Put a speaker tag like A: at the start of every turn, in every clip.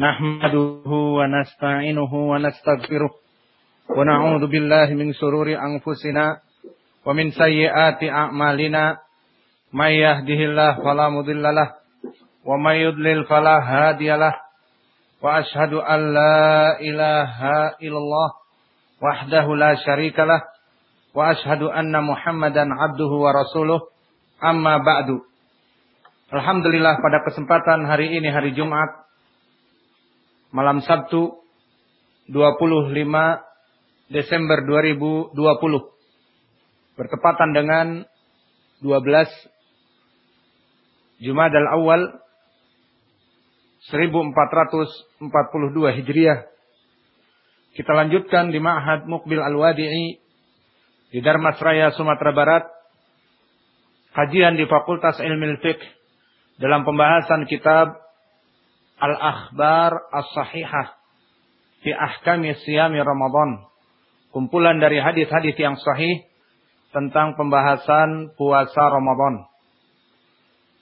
A: نحمده ونستعينه ونستغفره ونعوذ بالله من شرور أنفسنا ومن سيئات أعمالنا من يهده الله فلا مضل له ومن يضلل فلا هادي له وأشهد أن لا إله إلا الله وحده لا شريك له وأشهد أن محمدا عبده ورسوله أما بعد Alhamdulillah pada kesempatan hari ini hari Jumat malam Sabtu 25 Desember 2020 bertepatan dengan 12 Jumadal Awal 1442 Hijriah. Kita lanjutkan di Ma'had Mukbil Al-Wadi'i di Darmasraya Sumatera Barat. Kajian di Fakultas Ilmu Fiqh dalam pembahasan kitab Al-Akhbar As-Sahihah fi Ahkami Siyami Ramadan. Kumpulan dari hadis-hadis yang sahih tentang pembahasan puasa Ramadan.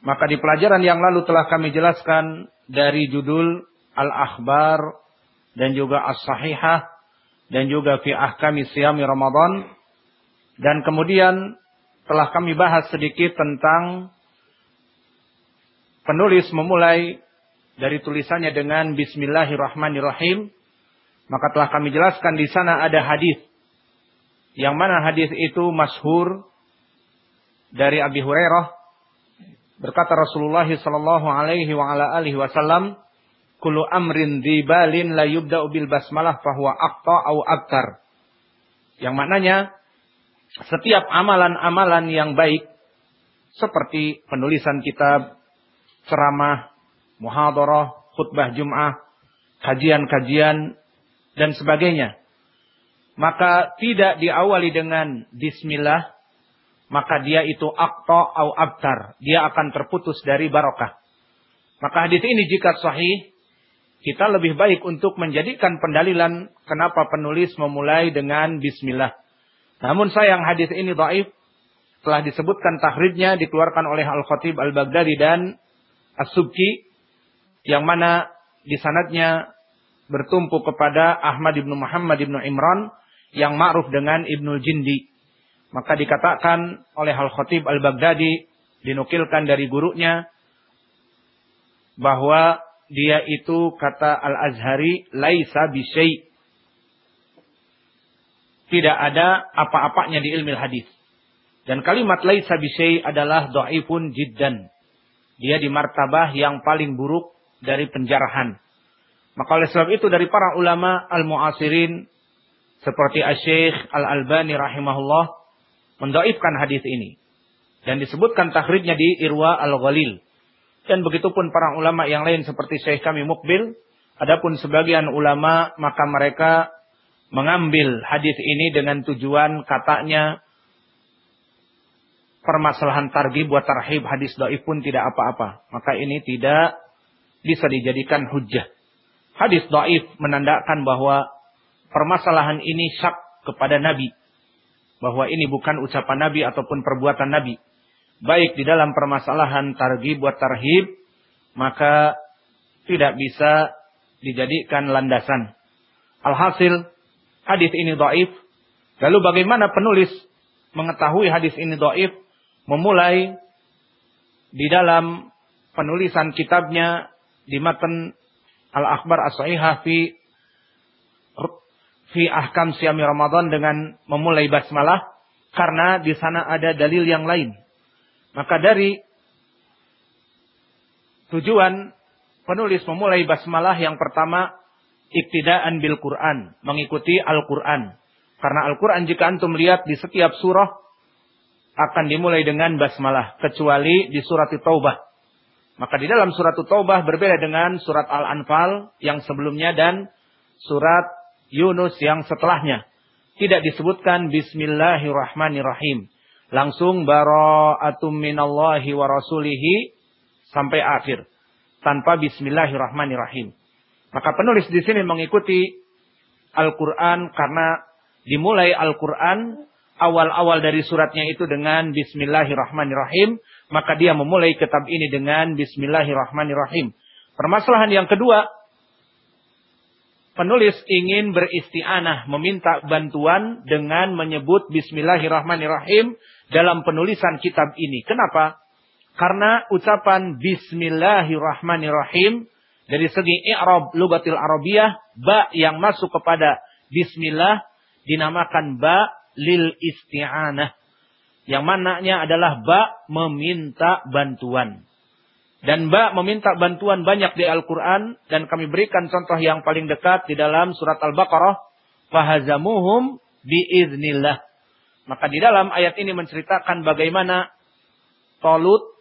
A: Maka di pelajaran yang lalu telah kami jelaskan dari judul Al-Akhbar dan juga As-Sahihah dan juga fi Ahkami Siyami Ramadan. Dan kemudian telah kami bahas sedikit tentang penulis memulai dari tulisannya dengan Bismillahirrahmanirrahim, maka telah kami jelaskan di sana ada hadis. Yang mana hadis itu masyhur dari Abi Hurairah. Berkata Rasulullah sallallahu alaihi wa ala alihi wasallam kullu amrin dibalin la yubda'u bil basmalah fahuwa aqta au aktar. Yang maknanya setiap amalan-amalan yang baik seperti penulisan kitab ceramah muhadarah, khutbah Jum'ah, kajian-kajian, dan sebagainya. Maka tidak diawali dengan bismillah, maka dia itu akta au abtar. Dia akan terputus dari barokah. Maka hadis ini jika sahih, kita lebih baik untuk menjadikan pendalilan kenapa penulis memulai dengan bismillah. Namun sayang hadis ini dhaif telah disebutkan tahridnya dikeluarkan oleh Al-Khatib Al-Baghdadi dan As-Subki yang mana di sanadnya bertumpu kepada Ahmad ibnu Muhammad ibnu Imran yang ma'ruf dengan Ibnu Jindi. Maka dikatakan oleh Al-Khatib Al-Baghdadi dinukilkan dari gurunya bahwa dia itu kata Al-Azhari laisa bisyai. Tidak ada apa-apanya di ilmu hadis. Dan kalimat laisa bisyai adalah dhaifun jiddan. Dia di martabah yang paling buruk dari penjarahan. Maka oleh sebab itu dari para ulama al-mu'asirin seperti Asy-Syaikh Al-Albani rahimahullah mendoifkan hadis ini dan disebutkan takhrijnya di Irwa Al-Ghalil. Dan begitupun para ulama yang lain seperti Syekh kami Mukbil, adapun sebagian ulama maka mereka mengambil hadis ini dengan tujuan katanya permasalahan targhib buat tarhib hadis dhaif pun tidak apa-apa. Maka ini tidak bisa dijadikan hujah. Hadis dhaif menandakan bahwa permasalahan ini syak kepada Nabi. Bahwa ini bukan ucapan Nabi ataupun perbuatan Nabi. Baik di dalam permasalahan targhib buat tarhib, maka tidak bisa dijadikan landasan. Alhasil, hadis ini dhaif. Lalu bagaimana penulis mengetahui hadis ini dhaif? Memulai di dalam penulisan kitabnya di matan Al-Akhbar As-Sahihah fi fi ahkam siami Ramadan dengan memulai basmalah karena di sana ada dalil yang lain. Maka dari tujuan penulis memulai basmalah yang pertama iktidaan bil Quran, mengikuti Al-Quran. Karena Al-Quran jika antum lihat di setiap surah akan dimulai dengan basmalah kecuali di surat Taubah. Maka di dalam surat Taubah berbeda dengan surat Al-Anfal yang sebelumnya dan surat Yunus yang setelahnya. Tidak disebutkan Bismillahirrahmanirrahim. Langsung bara'atum minallahi wa rasulihi sampai akhir. Tanpa Bismillahirrahmanirrahim. Maka penulis di sini mengikuti Al-Quran karena dimulai Al-Quran awal-awal dari suratnya itu dengan Bismillahirrahmanirrahim maka dia memulai kitab ini dengan Bismillahirrahmanirrahim. Permasalahan yang kedua, penulis ingin beristianah, meminta bantuan dengan menyebut Bismillahirrahmanirrahim dalam penulisan kitab ini. Kenapa? Karena ucapan Bismillahirrahmanirrahim dari segi i'rab lugatil arabiyah, ba yang masuk kepada Bismillah dinamakan ba lil isti'anah. Yang mananya adalah ba meminta bantuan. Dan ba meminta bantuan banyak di Al-Quran. Dan kami berikan contoh yang paling dekat di dalam surat Al-Baqarah. Fahazamuhum biiznillah. Maka di dalam ayat ini menceritakan bagaimana Tolut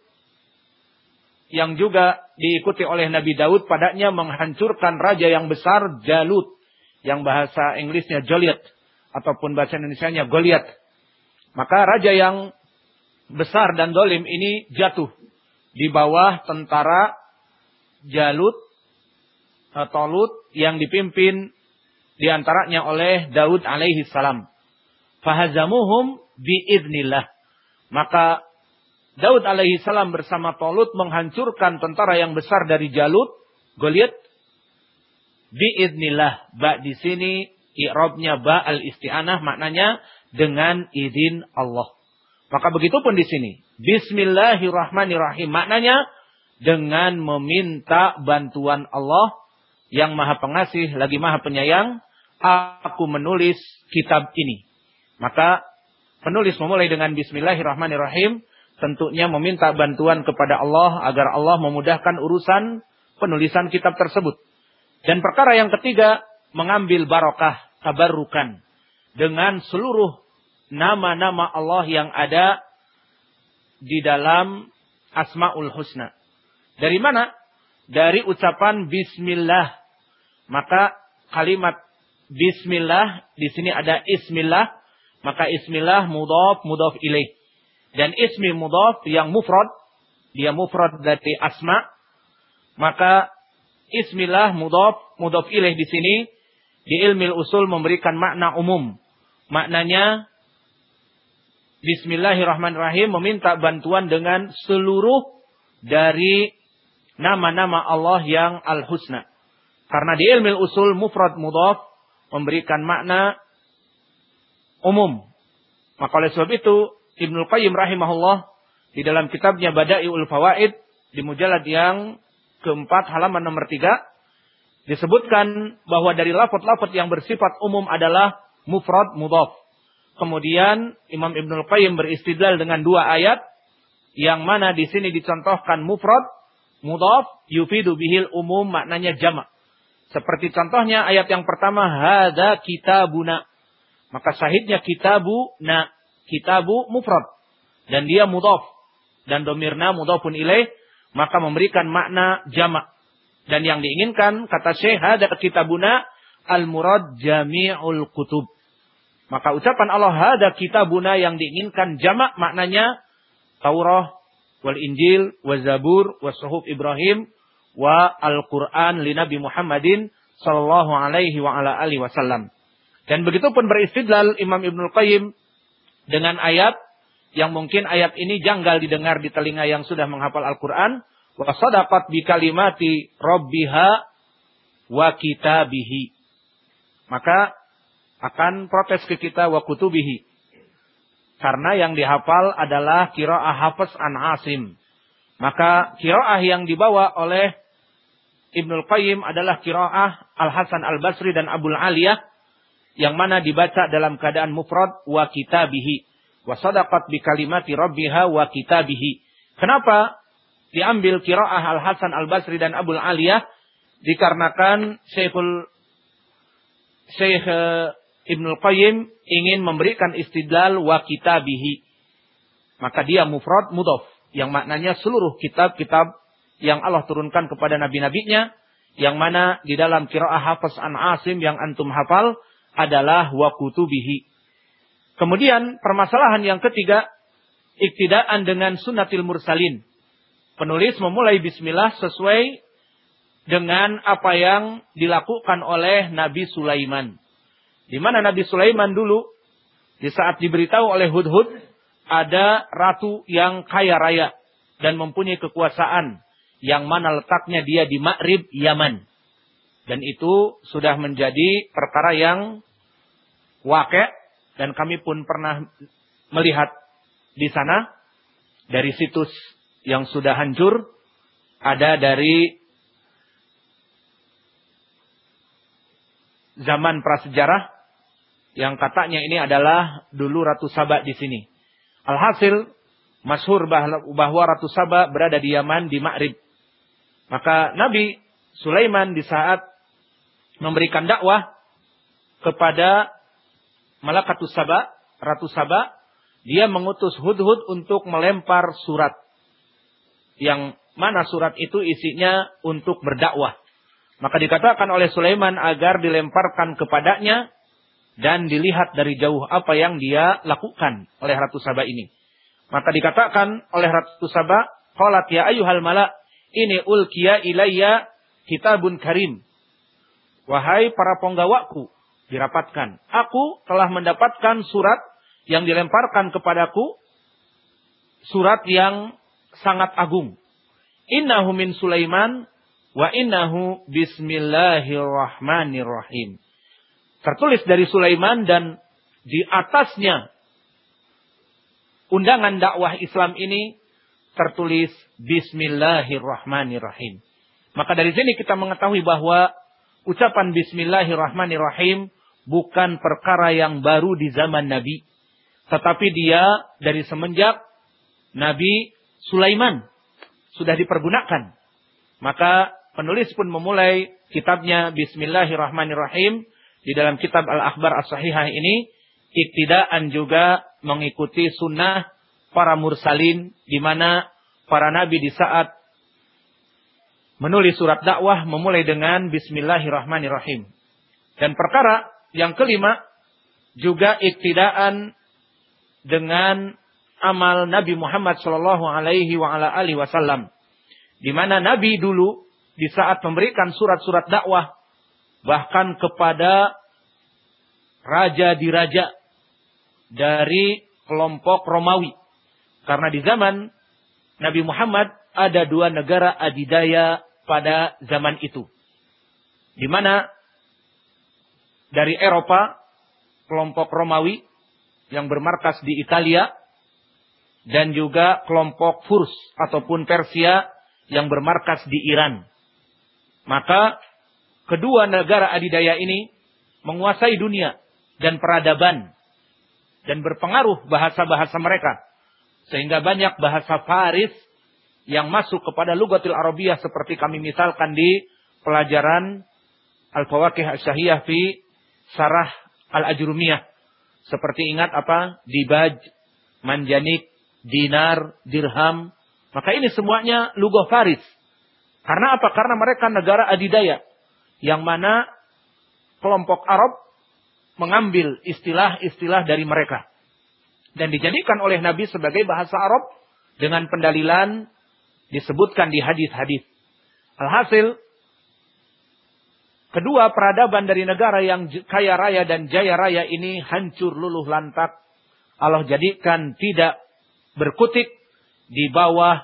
A: yang juga diikuti oleh Nabi Daud padanya menghancurkan raja yang besar Jalut. Yang bahasa Inggrisnya Joliet. Ataupun bahasa Indonesia-nya Goliat. Maka raja yang besar dan dolim ini jatuh di bawah tentara Jalut Tolut yang dipimpin di antaranya oleh Daud alaihi salam. Fahazamuhum biiznillah. Maka Daud alaihi salam bersama Tolut menghancurkan tentara yang besar dari Jalut, Goliat. Biiznillah. Ba di sini i'rabnya ba al-isti'anah maknanya dengan izin Allah. Maka begitu pun di sini. Bismillahirrahmanirrahim. Maknanya dengan meminta bantuan Allah yang maha pengasih lagi maha penyayang. Aku menulis kitab ini. Maka penulis memulai dengan Bismillahirrahmanirrahim. Tentunya meminta bantuan kepada Allah agar Allah memudahkan urusan penulisan kitab tersebut. Dan perkara yang ketiga, mengambil barokah, tabarrukan. Dengan seluruh nama-nama Allah yang ada di dalam Asmaul Husna. Dari mana? Dari ucapan bismillah. Maka kalimat bismillah di sini ada ismillah, maka ismillah mudhaf mudhaf ilaih. Dan ismi mudhaf yang mufrad, dia mufrad dari asma, maka ismillah mudhaf mudhaf ilaih di sini di ilmu usul memberikan makna umum. Maknanya Bismillahirrahmanirrahim meminta bantuan dengan seluruh dari nama-nama Allah yang al-husna. Karena di ilmu usul mufrad mudhaf memberikan makna umum. Maka oleh sebab itu Ibnu Qayyim rahimahullah di dalam kitabnya Bada'iul Fawaid di mujalad yang keempat halaman nomor tiga disebutkan bahwa dari lafaz-lafaz yang bersifat umum adalah mufrad mudhaf. Kemudian Imam Ibnul Qayyim beristidlal dengan dua ayat yang mana di sini dicontohkan mufrad, mudhaf, yufidu bihil umum maknanya jamak. Seperti contohnya ayat yang pertama hada kitabuna. Maka sahidnya kitabu na kitabu mufrad dan dia mudhaf dan domirna mudhafun ilaih maka memberikan makna jamak. Dan yang diinginkan kata Syekh hada kitabuna al murad jami'ul kutub. Maka ucapan Allah hada kitabuna yang diinginkan jamak maknanya Taurah, wal Injil, wa Zabur, wa Suhuf Ibrahim, wa Al-Quran li Nabi Muhammadin sallallahu alaihi wa ala alihi wasallam. Dan begitu pun beristidlal Imam Ibnul Qayyim dengan ayat yang mungkin ayat ini janggal didengar di telinga yang sudah menghafal Al-Quran. Wa sadaqat bi kalimati rabbiha wa kitabihi. Maka akan protes ke kita wa kutubihi. Karena yang dihafal adalah kiroah hafaz an asim. Maka kiroah yang dibawa oleh Ibnul Qayyim adalah kiroah Al-Hasan Al-Basri dan Abul Aliyah. Yang mana dibaca dalam keadaan mufrad wa kitabihi. Wa sadaqat bi kalimati rabbiha wa kitabihi. Kenapa diambil kiroah Al-Hasan Al-Basri dan Abul Aliyah? Dikarenakan Syekhul Syekh Ibnul Qayyim ingin memberikan istidlal wa kitabihi. Maka dia mufrad mudhaf. Yang maknanya seluruh kitab-kitab yang Allah turunkan kepada nabi-nabinya. Yang mana di dalam kiraah hafaz an asim yang antum hafal adalah wa kutubihi. Kemudian permasalahan yang ketiga. Iktidaan dengan sunatil mursalin. Penulis memulai bismillah sesuai dengan apa yang dilakukan oleh Nabi Sulaiman. Di mana Nabi Sulaiman dulu di saat diberitahu oleh Hudhud ada ratu yang kaya raya dan mempunyai kekuasaan yang mana letaknya dia di Ma'rib Yaman. Dan itu sudah menjadi perkara yang wakil dan kami pun pernah melihat di sana dari situs yang sudah hancur ada dari zaman prasejarah yang katanya ini adalah dulu Ratu Saba di sini. Alhasil masyhur bahwa Ratu Saba berada di Yaman di Ma'rib. Maka Nabi Sulaiman di saat memberikan dakwah kepada Malakatus Saba, Ratu Saba, dia mengutus Hudhud untuk melempar surat. Yang mana surat itu isinya untuk berdakwah. Maka dikatakan oleh Sulaiman agar dilemparkan kepadanya dan dilihat dari jauh apa yang dia lakukan oleh Ratu Saba ini. Maka dikatakan oleh Ratu Saba, "Qalat ya ayyuhal mala, ini ulkiya ilayya kitabun karim." Wahai para penggawaku, dirapatkan. Aku telah mendapatkan surat yang dilemparkan kepadaku. Surat yang sangat agung. Innahu min Sulaiman wa innahu bismillahirrahmanirrahim. Tertulis dari Sulaiman dan di atasnya undangan dakwah Islam ini tertulis Bismillahirrahmanirrahim. Maka dari sini kita mengetahui bahwa ucapan bismillahirrahmanirrahim bukan perkara yang baru di zaman Nabi. Tetapi dia dari semenjak Nabi Sulaiman sudah dipergunakan. Maka penulis pun memulai kitabnya Bismillahirrahmanirrahim di dalam kitab Al-Akhbar As-Sahihah ini iktidaan juga mengikuti sunnah para mursalin di mana para nabi di saat menulis surat dakwah memulai dengan bismillahirrahmanirrahim. Dan perkara yang kelima juga iktidaan dengan amal Nabi Muhammad sallallahu alaihi wasallam. Di mana Nabi dulu di saat memberikan surat-surat dakwah bahkan kepada raja diraja dari kelompok Romawi. Karena di zaman Nabi Muhammad ada dua negara adidaya pada zaman itu. Di mana dari Eropa kelompok Romawi yang bermarkas di Italia dan juga kelompok Furs ataupun Persia yang bermarkas di Iran. Maka kedua negara adidaya ini menguasai dunia dan peradaban dan berpengaruh bahasa-bahasa mereka. Sehingga banyak bahasa Faris yang masuk kepada lugatil Arabiyah seperti kami misalkan di pelajaran Al-Fawakih Asyahiyah fi Sarah Al-Ajrumiyah. Seperti ingat apa? Dibaj, manjanik, dinar, dirham. Maka ini semuanya lugah Faris. Karena apa? Karena mereka negara adidaya. Yang mana kelompok Arab mengambil istilah-istilah dari mereka. Dan dijadikan oleh Nabi sebagai bahasa Arab dengan pendalilan disebutkan di hadis-hadis. Alhasil, kedua peradaban dari negara yang kaya raya dan jaya raya ini hancur luluh lantak. Allah jadikan tidak berkutik di bawah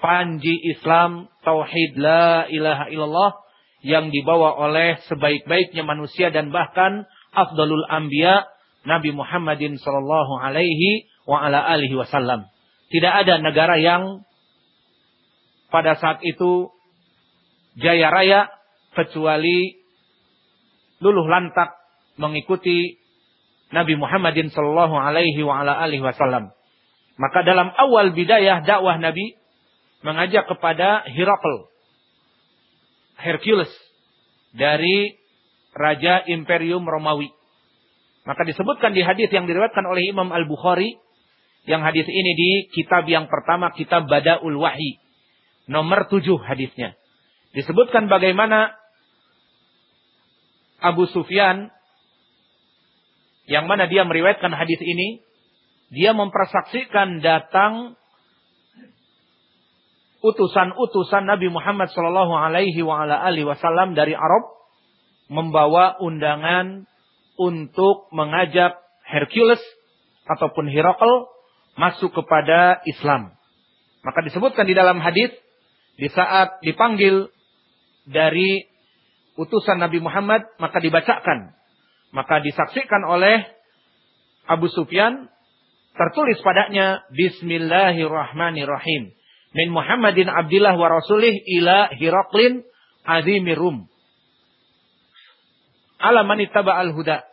A: panji Islam tauhid la ilaha illallah yang dibawa oleh sebaik-baiknya manusia dan bahkan afdalul anbiya Nabi Muhammadin sallallahu alaihi wa ala alihi wasallam. Tidak ada negara yang pada saat itu jaya raya kecuali luluh lantak mengikuti Nabi Muhammadin sallallahu alaihi wa ala alihi wasallam. Maka dalam awal bidayah dakwah Nabi mengajak kepada Herakl Hercules dari raja Imperium Romawi. Maka disebutkan di hadis yang diriwayatkan oleh Imam Al-Bukhari yang hadis ini di kitab yang pertama kitab Badaul Wahyi nomor tujuh hadisnya. Disebutkan bagaimana Abu Sufyan yang mana dia meriwayatkan hadis ini, dia mempersaksikan datang utusan-utusan Nabi Muhammad Shallallahu Alaihi Wasallam dari Arab membawa undangan untuk mengajak Hercules ataupun Herakl masuk kepada Islam. Maka disebutkan di dalam hadis di saat dipanggil dari utusan Nabi Muhammad maka dibacakan. Maka disaksikan oleh Abu Sufyan tertulis padanya Bismillahirrahmanirrahim. Min Muhammadin Abdillah wa Rasulih ila Hiraklin azimirum. Ala manitaba al-huda.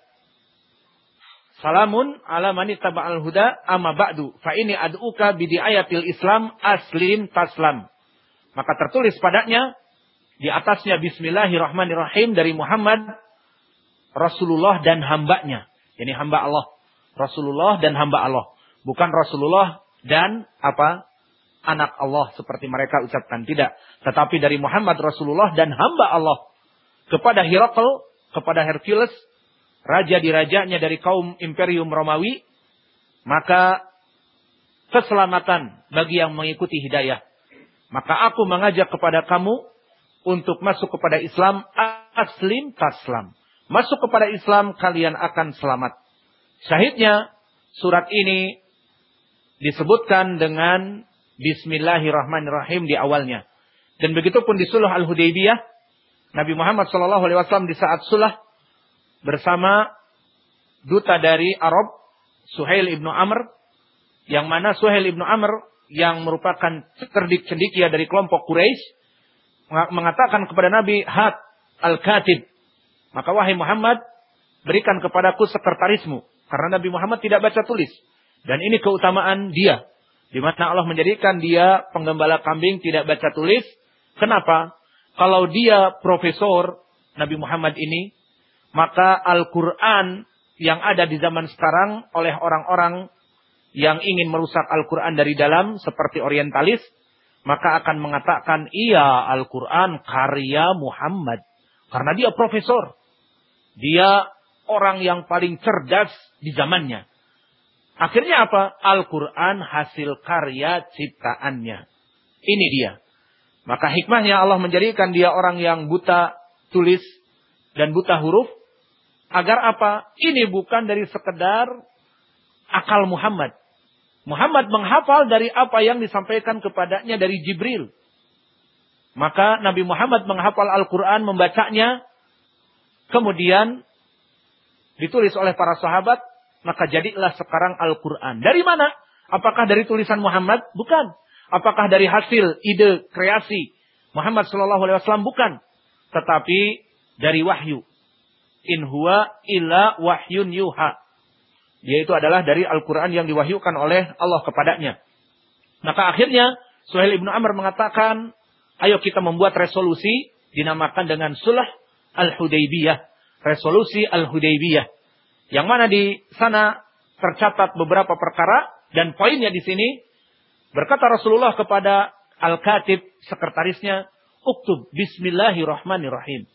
A: Salamun ala manitaba al-huda amma ba'du. Fa ini ad'uka bidi ayatil Islam aslim taslam. Maka tertulis padanya di atasnya Bismillahirrahmanirrahim dari Muhammad Rasulullah dan hambanya. Ini hamba Allah. Rasulullah dan hamba Allah. Bukan Rasulullah dan apa? Anak Allah seperti mereka ucapkan. Tidak. Tetapi dari Muhammad Rasulullah dan hamba Allah. Kepada Hirakl, kepada Hercules, raja di rajanya dari kaum Imperium Romawi. Maka keselamatan bagi yang mengikuti hidayah. Maka aku mengajak kepada kamu untuk masuk kepada Islam aslim taslam. Masuk kepada Islam kalian akan selamat. Syahidnya surat ini disebutkan dengan Bismillahirrahmanirrahim di awalnya. Dan begitu pun di Sulh Al-Hudaybiyah, Nabi Muhammad SAW di saat Sulh bersama duta dari Arab, Suhail ibnu Amr, yang mana Suhail ibnu Amr yang merupakan cerdik cendikia dari kelompok Quraisy mengatakan kepada Nabi, Hat al-Katib. Maka wahai Muhammad, berikan kepadaku sekretarismu. Karena Nabi Muhammad tidak baca tulis. Dan ini keutamaan dia. Di mana Allah menjadikan dia penggembala kambing tidak baca tulis. Kenapa? Kalau dia profesor Nabi Muhammad ini, maka Al-Quran yang ada di zaman sekarang oleh orang-orang yang ingin merusak Al-Quran dari dalam seperti orientalis, maka akan mengatakan, iya Al-Quran karya Muhammad. Karena dia profesor. Dia orang yang paling cerdas di zamannya. Akhirnya apa? Al-Quran hasil karya ciptaannya. Ini dia. Maka hikmahnya Allah menjadikan dia orang yang buta tulis dan buta huruf. Agar apa? Ini bukan dari sekedar akal Muhammad. Muhammad menghafal dari apa yang disampaikan kepadanya dari Jibril. Maka Nabi Muhammad menghafal Al-Quran, membacanya. Kemudian ditulis oleh para sahabat, maka jadilah sekarang Al-Quran. Dari mana? Apakah dari tulisan Muhammad? Bukan. Apakah dari hasil ide kreasi Muhammad Shallallahu Alaihi Wasallam? Bukan. Tetapi dari wahyu. In huwa illa wahyun yuha. Yaitu adalah dari Al-Quran yang diwahyukan oleh Allah kepadanya. Maka akhirnya Suhail ibnu Amr mengatakan, ayo kita membuat resolusi dinamakan dengan Sulah Al-Hudaybiyah resolusi Al-Hudaybiyah. Yang mana di sana tercatat beberapa perkara dan poinnya di sini berkata Rasulullah kepada Al-Katib sekretarisnya, "Uktub bismillahirrahmanirrahim."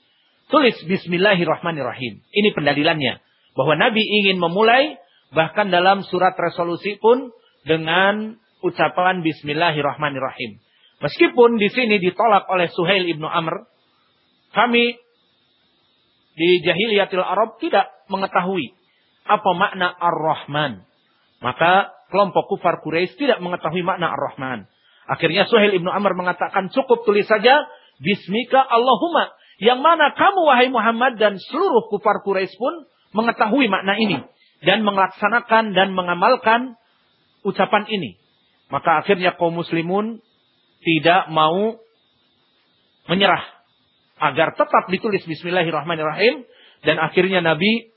A: Tulis bismillahirrahmanirrahim. Ini pendalilannya bahwa Nabi ingin memulai bahkan dalam surat resolusi pun dengan ucapan bismillahirrahmanirrahim. Meskipun di sini ditolak oleh Suhail ibnu Amr, kami di jahiliyatil Arab tidak mengetahui apa makna Ar-Rahman. Maka kelompok kufar Quraisy tidak mengetahui makna Ar-Rahman. Akhirnya Suhail ibnu Amr mengatakan cukup tulis saja Bismika Allahumma. Yang mana kamu wahai Muhammad dan seluruh kufar Quraisy pun mengetahui makna ini. Dan melaksanakan dan mengamalkan ucapan ini. Maka akhirnya kaum muslimun tidak mau menyerah agar tetap ditulis Bismillahirrahmanirrahim dan akhirnya Nabi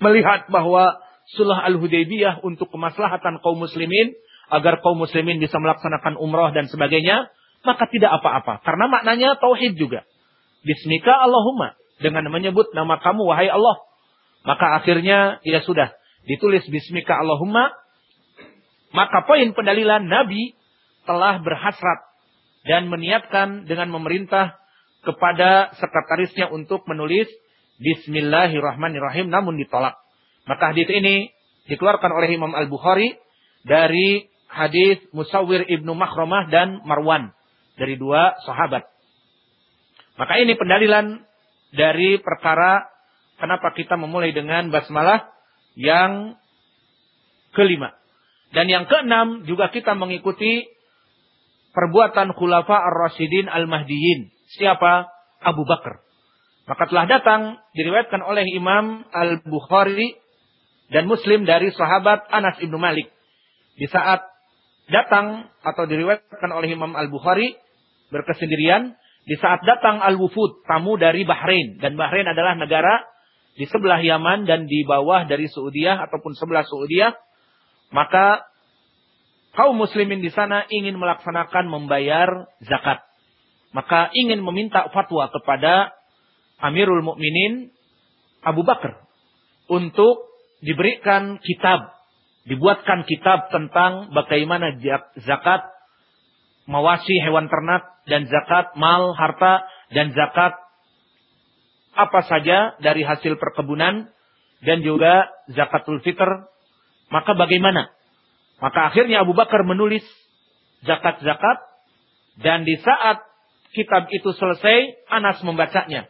A: melihat bahwa Sulah Al-Hudaybiyah untuk kemaslahatan kaum muslimin agar kaum muslimin bisa melaksanakan umrah dan sebagainya, maka tidak apa-apa karena maknanya tauhid juga. Bismika Allahumma dengan menyebut nama kamu wahai Allah. Maka akhirnya ya sudah ditulis Bismika Allahumma. Maka poin pendalilan Nabi telah berhasrat dan meniatkan dengan memerintah kepada sekretarisnya untuk menulis Bismillahirrahmanirrahim namun ditolak. Maka hadis ini dikeluarkan oleh Imam Al-Bukhari dari hadis Musawir Ibnu Makhramah dan Marwan dari dua sahabat. Maka ini pendalilan dari perkara kenapa kita memulai dengan basmalah yang kelima. Dan yang keenam juga kita mengikuti perbuatan khulafa ar-rasyidin al-mahdiyin Siapa? Abu Bakar. Maka telah datang diriwayatkan oleh Imam Al-Bukhari dan Muslim dari sahabat Anas ibnu Malik. Di saat datang atau diriwayatkan oleh Imam Al-Bukhari berkesendirian, di saat datang Al-Wufud, tamu dari Bahrain. Dan Bahrain adalah negara di sebelah Yaman dan di bawah dari Saudiah ataupun sebelah Saudiah. Maka kaum muslimin di sana ingin melaksanakan membayar zakat. Maka ingin meminta fatwa kepada Amirul Mukminin Abu Bakar untuk diberikan kitab, dibuatkan kitab tentang bagaimana zakat mawasi hewan ternak dan zakat mal harta dan zakat apa saja dari hasil perkebunan dan juga zakatul fitr. Maka bagaimana? Maka akhirnya Abu Bakar menulis zakat-zakat dan di saat kitab itu selesai Anas membacanya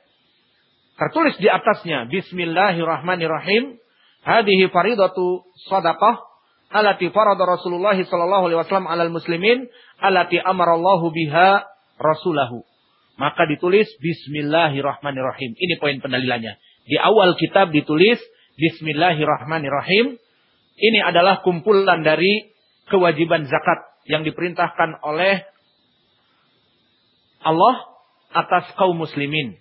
A: tertulis di atasnya Bismillahirrahmanirrahim hadhihi faridatu sadaqah alati farada Rasulullah sallallahu alaihi wasallam alal muslimin alati amarallahu biha rasulahu maka ditulis Bismillahirrahmanirrahim. Ini poin pendalilannya. Di awal kitab ditulis Bismillahirrahmanirrahim. Ini adalah kumpulan dari kewajiban zakat yang diperintahkan oleh Allah atas kaum muslimin.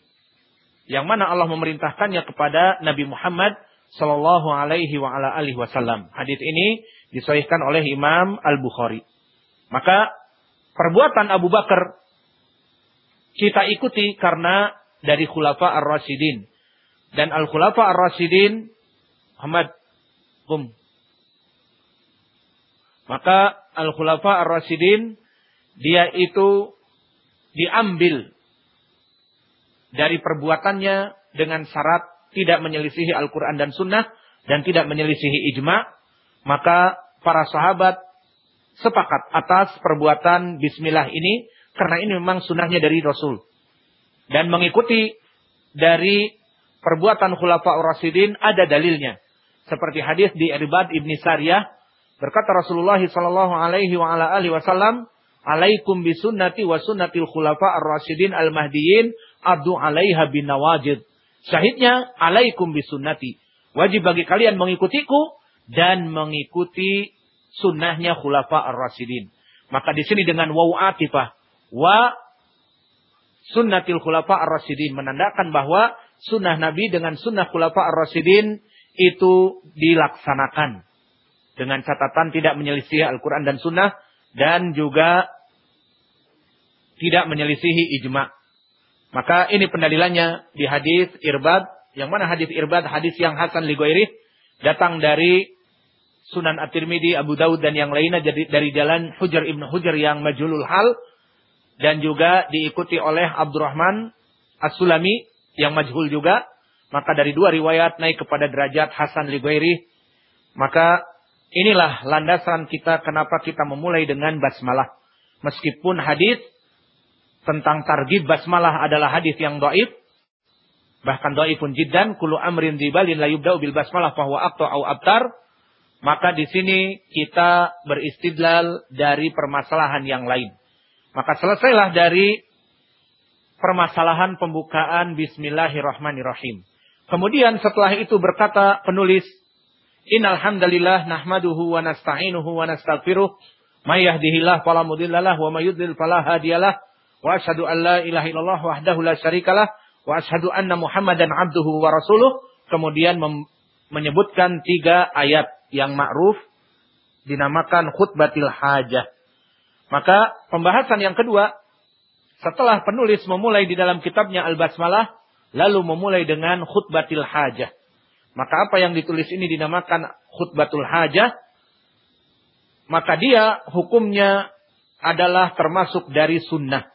A: Yang mana Allah memerintahkannya kepada Nabi Muhammad sallallahu alaihi wa ala alihi wasallam. Hadis ini disahihkan oleh Imam Al-Bukhari. Maka perbuatan Abu Bakar kita ikuti karena dari khulafa ar-rasyidin. Dan al-khulafa ar-rasyidin Muhammad Bum. Maka al-khulafa ar-rasyidin dia itu diambil dari perbuatannya dengan syarat tidak menyelisihi Al-Quran dan Sunnah dan tidak menyelisihi ijma, maka para sahabat sepakat atas perbuatan Bismillah ini karena ini memang sunnahnya dari Rasul. Dan mengikuti dari perbuatan khulafa rasidin ada dalilnya. Seperti hadis di Irbad ibni Sariyah berkata Rasulullah sallallahu alaihi wa wasallam, "Alaikum bisunnati wa sunnatil khulafa ar-rasyidin al-mahdiyyin addu 'alaiha bin nawajid." Syahidnya, "Alaikum bisunnati." Wajib bagi kalian mengikutiku dan mengikuti sunnahnya khulafa ar-rasyidin. Maka di sini dengan waw atifah wa sunnatil khulafa ar-rasyidin menandakan bahwa sunnah Nabi dengan sunnah khulafa ar-rasyidin itu dilaksanakan dengan catatan tidak menyelisihi Al-Quran dan sunnah dan juga tidak menyelisihi ijma. Maka ini pendalilannya di hadis Irbad yang mana hadis Irbad hadis yang Hasan Ligoiri datang dari Sunan At-Tirmidzi, Abu Daud dan yang lainnya dari, dari jalan Hujar Ibnu Hujar yang majulul hal dan juga diikuti oleh Abdurrahman As-Sulami yang majhul juga. Maka dari dua riwayat naik kepada derajat Hasan Libairi. Maka inilah landasan kita kenapa kita memulai dengan basmalah. Meskipun hadis tentang targib basmalah adalah hadis yang doib. Bahkan doibun jiddan. Kulu amrin dibalin la yubda'u bil basmalah fahuwa akto au abtar. Maka di sini kita beristidlal dari permasalahan yang lain. Maka selesailah dari permasalahan pembukaan Bismillahirrahmanirrahim. Kemudian setelah itu berkata penulis, Innal hamdalillah nahmaduhu wa nasta'inuhu wa nastaghfiruh may yahdihillahu fala mudhillalah wa may yudlil wa asyhadu an la ilaha illallah wahdahu la syarikalah wa asyhadu anna Muhammadan abduhu wa rasuluh. Kemudian menyebutkan tiga ayat yang ma'ruf dinamakan khutbatil hajah. Maka pembahasan yang kedua, setelah penulis memulai di dalam kitabnya Al-Basmalah, lalu memulai dengan khutbatil hajah. Maka apa yang ditulis ini dinamakan khutbatul hajah, maka dia hukumnya adalah termasuk dari sunnah.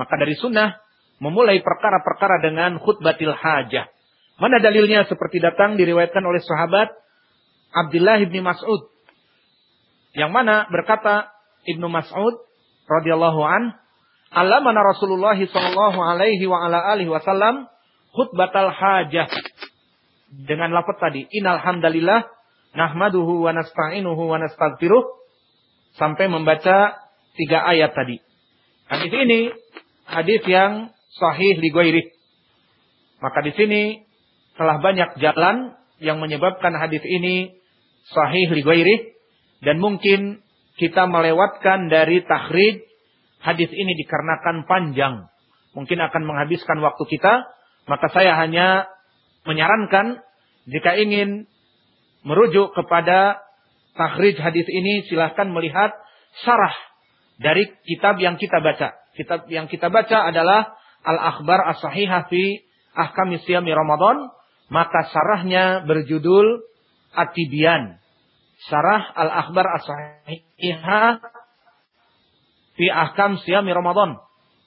A: Maka dari sunnah memulai perkara-perkara dengan khutbatil hajah. Mana dalilnya seperti datang diriwayatkan oleh sahabat Abdullah bin Mas'ud. Yang mana berkata Ibnu Mas'ud radhiyallahu an alamana Rasulullah sallallahu alaihi wa ala alihi wasallam khutbatal hajah dengan lafaz tadi innal hamdalillah nahmaduhu wa nasta'inuhu wa nastaghfiruh sampai membaca tiga ayat tadi. Hadis ini hadis yang sahih li. Maka di sini telah banyak jalan yang menyebabkan hadis ini sahih li dan mungkin kita melewatkan dari takhrij hadis ini dikarenakan panjang. Mungkin akan menghabiskan waktu kita, maka saya hanya menyarankan jika ingin merujuk kepada takhrij hadis ini silahkan melihat syarah dari kitab yang kita baca. Kitab yang kita baca adalah Al-Akhbar As-Sahihah fi Ahkam Siyami Ramadan, maka sarahnya berjudul Atibian. Sarah Al-Akhbar As-Sahihah fi Ahkam Siyami Ramadan.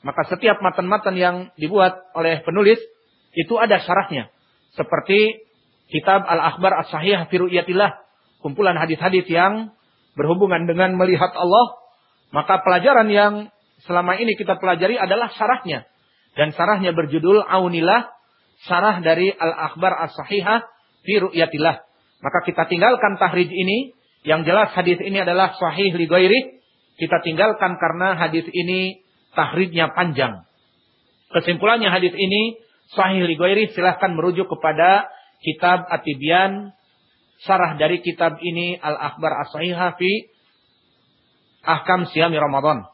A: Maka setiap matan-matan yang dibuat oleh penulis itu ada syarahnya. Seperti kitab Al-Akhbar As-Sahihah fi Ru'yatillah, kumpulan hadis-hadis yang berhubungan dengan melihat Allah, maka pelajaran yang selama ini kita pelajari adalah syarahnya. Dan syarahnya berjudul Aunillah syarah dari Al-Akhbar As-Sahihah fi Ru'yatillah. Maka kita tinggalkan tahrij ini. Yang jelas hadis ini adalah sahih li ghairi. Kita tinggalkan karena hadis ini tahrijnya panjang. Kesimpulannya hadis ini sahih li ghairi silahkan merujuk kepada kitab Atibian syarah dari kitab ini Al-Akhbar As-Sahihah fi Ahkam Siyami Ramadan.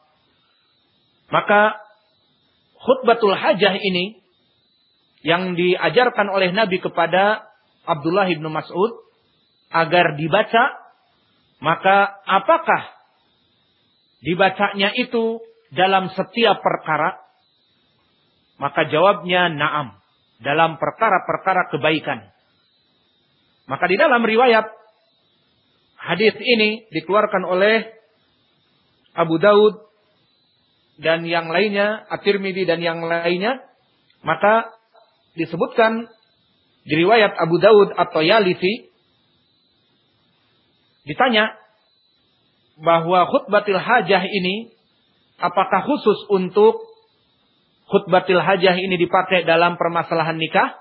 A: Maka khutbatul hajah ini yang diajarkan oleh Nabi kepada Abdullah bin Mas'ud agar dibaca, maka apakah dibacanya itu dalam setiap perkara? Maka jawabnya na'am. Dalam perkara-perkara kebaikan. Maka di dalam riwayat hadis ini dikeluarkan oleh Abu Daud dan yang lainnya, At-Tirmidzi dan yang lainnya, maka disebutkan di riwayat Abu Daud atau Yalisi ditanya bahwa khutbatil hajah ini apakah khusus untuk khutbatil hajah ini dipakai dalam permasalahan nikah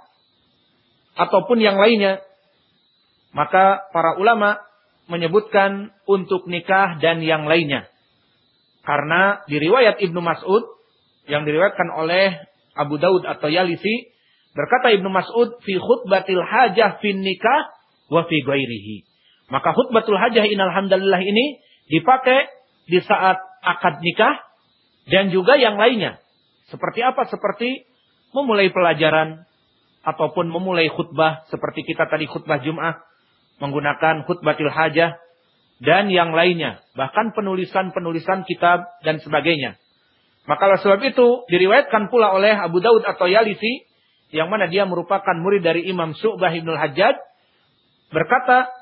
A: ataupun yang lainnya? Maka para ulama menyebutkan untuk nikah dan yang lainnya karena di riwayat Ibnu Mas'ud yang diriwayatkan oleh Abu Daud atau Yalisi Berkata Ibnu Mas'ud fi khutbatil hajah fin nikah wa fi ghairihi. Maka khutbatul hajah inalhamdulillah ini dipakai di saat akad nikah dan juga yang lainnya. Seperti apa? Seperti memulai pelajaran ataupun memulai khutbah seperti kita tadi khutbah Jumat menggunakan khutbatil hajah dan yang lainnya, bahkan penulisan-penulisan kitab dan sebagainya. Maka oleh sebab itu diriwayatkan pula oleh Abu Daud atau Yalisi yang mana dia merupakan murid dari Imam Su'bah Ibnul Hajjaj berkata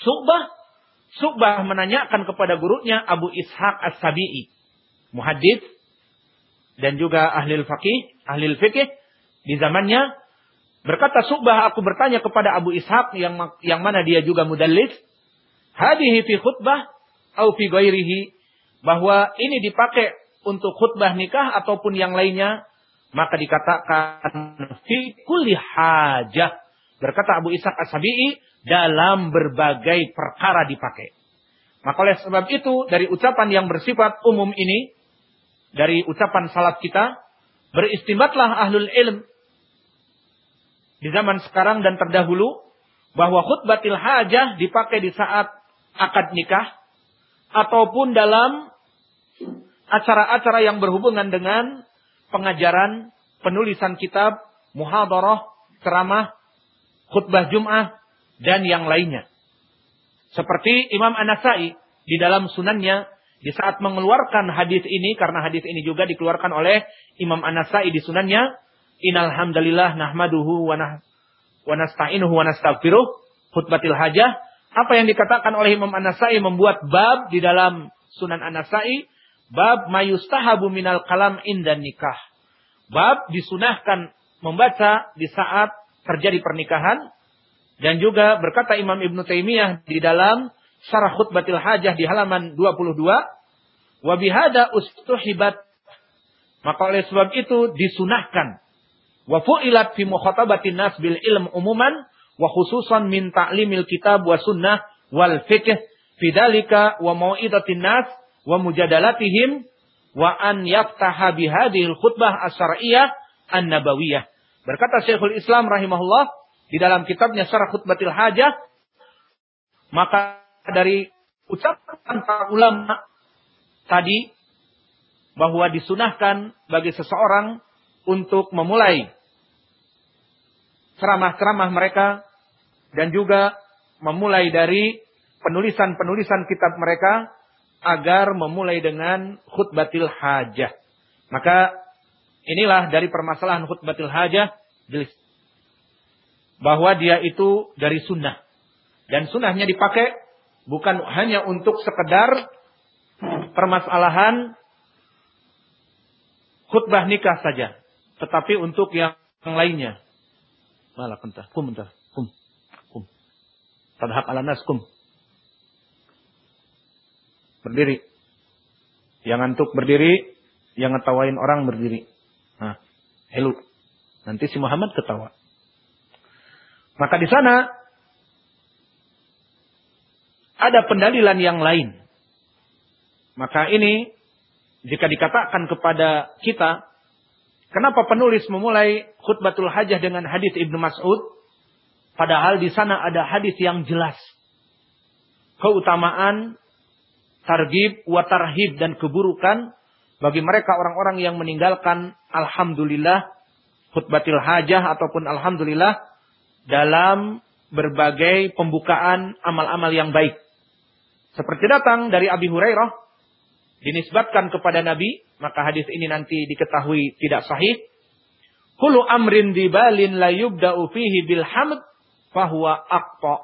A: Su'bah Su'bah menanyakan kepada gurunya Abu Ishaq As-Sabi'i muhaddits dan juga ahli faqih ahli fikih di zamannya berkata Su'bah aku bertanya kepada Abu Ishaq yang yang mana dia juga mudallis hadhihi fi khutbah atau fi ghairihi bahwa ini dipakai untuk khutbah nikah ataupun yang lainnya maka dikatakan fi kulli hajah. Berkata Abu Ishaq As-Sabi'i dalam berbagai perkara dipakai. Maka oleh sebab itu dari ucapan yang bersifat umum ini dari ucapan salaf kita beristimbatlah ahlul ilm di zaman sekarang dan terdahulu bahwa khutbatil hajah dipakai di saat akad nikah ataupun dalam acara-acara yang berhubungan dengan pengajaran, penulisan kitab, muhadarah, ceramah, khutbah Jum'ah, dan yang lainnya. Seperti Imam An-Nasai di dalam sunannya di saat mengeluarkan hadis ini karena hadis ini juga dikeluarkan oleh Imam An-Nasai di sunannya Innal hamdalillah nahmaduhu nah wa nasta'inuhu wa nastaghfiruh khutbatil hajah apa yang dikatakan oleh Imam An-Nasai membuat bab di dalam Sunan An-Nasai Bab mayustahabu minal kalam indan nikah. Bab disunahkan membaca di saat terjadi pernikahan. Dan juga berkata Imam Ibn Taimiyah di dalam Syarah Khutbatil Hajah di halaman 22. Wabihada ustuhibat. Maka oleh sebab itu disunahkan. Wa fu'ilat fi mukhatabatin nas bil ilm umuman. Wa khususan min ta'limil kitab wa sunnah wal fiqh. Fidalika wa mau'idatin nas wa mujadalatihim wa an yaftaha bihadhil khutbah as-syar'iyyah an-nabawiyah. Berkata Syekhul Islam rahimahullah di dalam kitabnya Syarah Khutbatil Hajah, maka dari ucapan para ulama tadi bahwa disunahkan bagi seseorang untuk memulai ceramah-ceramah mereka dan juga memulai dari penulisan-penulisan kitab mereka agar memulai dengan khutbatil hajah. Maka inilah dari permasalahan khutbatil hajah bahwa dia itu dari sunnah dan sunnahnya dipakai bukan hanya untuk sekedar permasalahan khutbah nikah saja, tetapi untuk yang lainnya. Malah pentah, kum entah, kum, kum. Tadhak ala nas kum. Berdiri. Yang ngantuk berdiri, yang ngetawain orang berdiri. Nah, hello. Nanti si Muhammad ketawa. Maka di sana ada pendalilan yang lain. Maka ini jika dikatakan kepada kita, kenapa penulis memulai khutbatul hajah dengan hadis Ibnu Mas'ud? Padahal di sana ada hadis yang jelas. Keutamaan targib, watarhib dan keburukan bagi mereka orang-orang yang meninggalkan alhamdulillah khutbatil hajah ataupun alhamdulillah dalam berbagai pembukaan amal-amal yang baik. Seperti datang dari Abi Hurairah dinisbatkan kepada Nabi, maka hadis ini nanti diketahui tidak sahih. Kullu amrin dibalin la fihi bil hamd fahuwa aqta.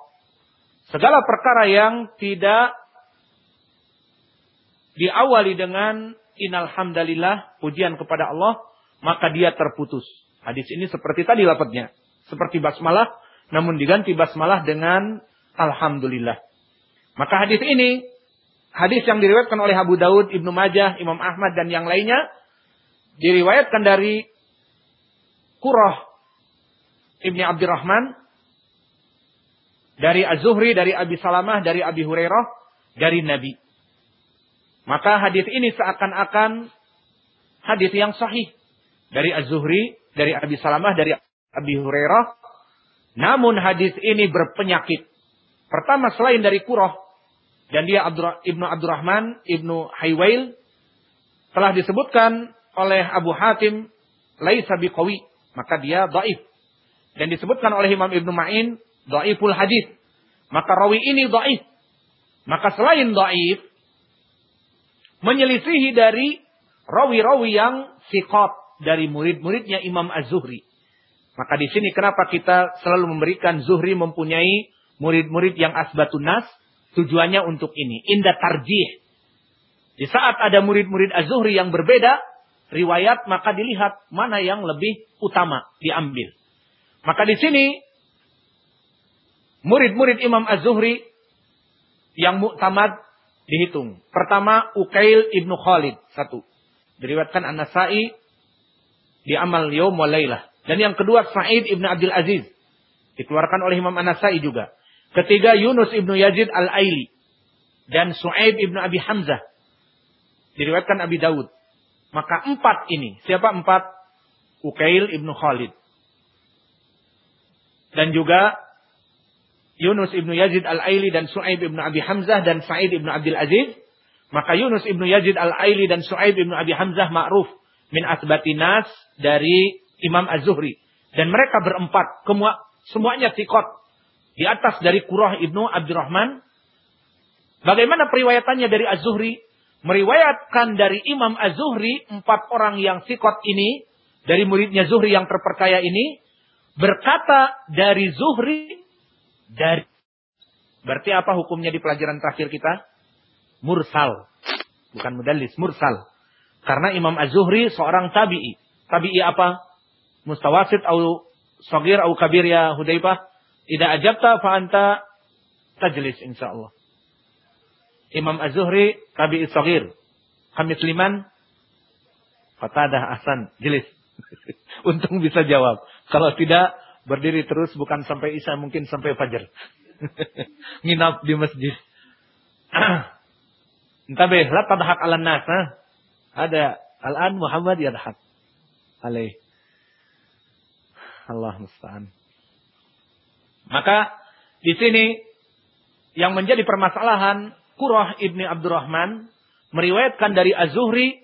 A: Segala perkara yang tidak diawali dengan inalhamdalillah pujian kepada Allah, maka dia terputus. Hadis ini seperti tadi lapatnya. Seperti basmalah, namun diganti basmalah dengan alhamdulillah. Maka hadis ini, hadis yang diriwayatkan oleh Abu Daud, Ibnu Majah, Imam Ahmad dan yang lainnya, diriwayatkan dari Qurrah Ibni Abdurrahman, dari Az-Zuhri, dari Abi Salamah, dari Abi Hurairah, dari Nabi. Maka hadis ini seakan-akan hadis yang sahih dari Az-Zuhri, dari Abi Salamah, dari Abi Hurairah. Namun hadis ini berpenyakit. Pertama selain dari Qurah dan dia Ibnu Abdurrahman, Ibnu Haywail telah disebutkan oleh Abu Hatim laisa biqawi, maka dia dhaif. Dan disebutkan oleh Imam Ibnu Ma'in dhaiful hadis. Maka rawi ini dhaif. Maka selain dhaif, menyelisihi dari rawi-rawi yang sikot dari murid-muridnya Imam Az-Zuhri. Maka di sini kenapa kita selalu memberikan Zuhri mempunyai murid-murid yang asbatun nas? Tujuannya untuk ini. Indah tarjih. Di saat ada murid-murid Az-Zuhri yang berbeda, riwayat maka dilihat mana yang lebih utama diambil. Maka di sini murid-murid Imam Az-Zuhri yang muktamad dihitung. Pertama Ukail ibnu Khalid satu. Diriwatkan An-Nasai di amal Yom Walailah. Dan yang kedua Sa'id ibnu Abdul Aziz. Dikeluarkan oleh Imam An-Nasai juga. Ketiga Yunus ibnu Yazid Al-Aili. Dan Su'aib ibnu Abi Hamzah. Diriwatkan Abi Dawud. Maka empat ini. Siapa empat? Ukail ibnu Khalid. Dan juga Yunus ibnu Yazid al-Aili dan Su'aib ibnu Abi Hamzah dan Sa'id ibnu Abdul Aziz. Maka Yunus ibnu Yazid al-Aili dan Su'aib ibnu Abi Hamzah ma'ruf min asbatinas dari Imam Az-Zuhri. Dan mereka berempat, semua, semuanya sikot. Di atas dari Qurah ibnu Abdurrahman. Bagaimana periwayatannya dari Az-Zuhri? Meriwayatkan dari Imam Az-Zuhri, empat orang yang sikot ini, dari muridnya Zuhri yang terpercaya ini, berkata dari Zuhri dari Berarti apa hukumnya di pelajaran terakhir kita? Mursal. Bukan mudallis, mursal. Karena Imam Az-Zuhri seorang tabi'i. Tabi'i apa? Mustawasid au sogir au kabir ya Hudaifah. Ida ajabta fa anta tajlis insyaallah. Imam Az-Zuhri tabi'i sogir. Khamis liman fatadah ahsan. Jelis. Untung bisa jawab. Kalau tidak Berdiri terus bukan sampai Isya mungkin sampai Fajar. Nginap di masjid. Entabeh, la tadhak ala nas. Ada al-an Muhammad yadhak alaih. Allah musta'an. Maka di sini yang menjadi permasalahan Qurrah ibni Abdurrahman meriwayatkan dari Az-Zuhri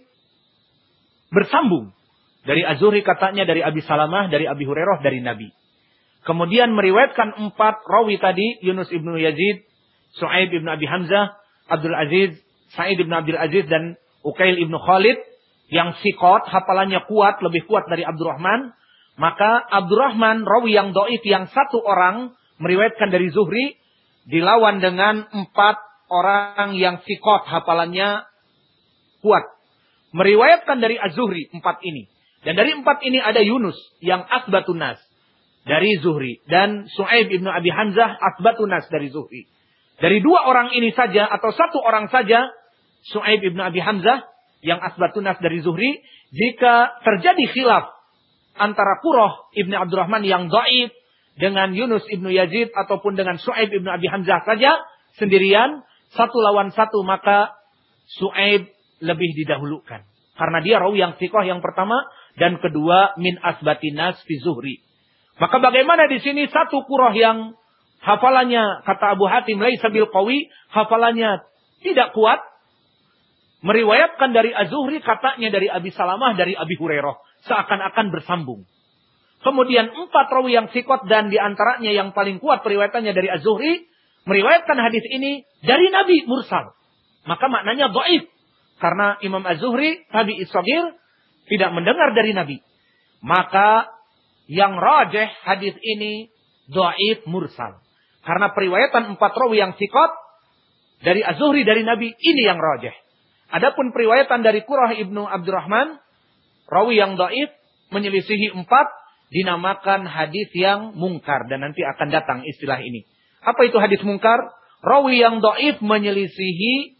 A: bersambung. Dari Az-Zuhri katanya dari Abi Salamah, dari Abi Hurairah, dari Nabi. Kemudian meriwayatkan empat rawi tadi, Yunus ibnu Yazid, Su'aib ibnu Abi Hamzah, Abdul Aziz, Sa'id ibnu Abdul Aziz, dan Ukail ibnu Khalid, yang sikot, hafalannya kuat, lebih kuat dari Abdurrahman. Maka Abdurrahman, rawi yang doif, yang satu orang, meriwayatkan dari Zuhri, dilawan dengan empat orang yang sikot hafalannya kuat. Meriwayatkan dari Az-Zuhri empat ini. Dan dari empat ini ada Yunus yang asbatun nas dari Zuhri. Dan Su'aib ibnu Abi Hamzah asbatun nas dari Zuhri. Dari dua orang ini saja atau satu orang saja Su'aib ibnu Abi Hamzah yang asbatun nas dari Zuhri. Jika terjadi khilaf antara Qurrah ibnu Abdurrahman yang daif dengan Yunus ibnu Yazid ataupun dengan Su'aib ibnu Abi Hamzah saja sendirian satu lawan satu maka Su'aib lebih didahulukan. Karena dia rawi yang sikoh yang pertama dan kedua min asbatinas fi zuhri. Maka bagaimana di sini satu kurah yang hafalannya kata Abu Hatim laisa qawi, hafalannya tidak kuat meriwayatkan dari Az-Zuhri katanya dari Abi Salamah dari Abi Hurairah seakan-akan bersambung. Kemudian empat rawi yang sikot dan di antaranya yang paling kuat periwayatannya dari Az-Zuhri meriwayatkan hadis ini dari Nabi mursal. Maka maknanya doif. Karena Imam Az-Zuhri, tabi isogir, tidak mendengar dari Nabi. Maka yang rajih hadis ini doif mursal. Karena periwayatan empat rawi yang sikot dari Az-Zuhri dari Nabi ini yang rajih. Adapun periwayatan dari Qurah ibnu Abdurrahman, rawi yang doif menyelisihi empat dinamakan hadis yang mungkar dan nanti akan datang istilah ini. Apa itu hadis mungkar? Rawi yang doif menyelisihi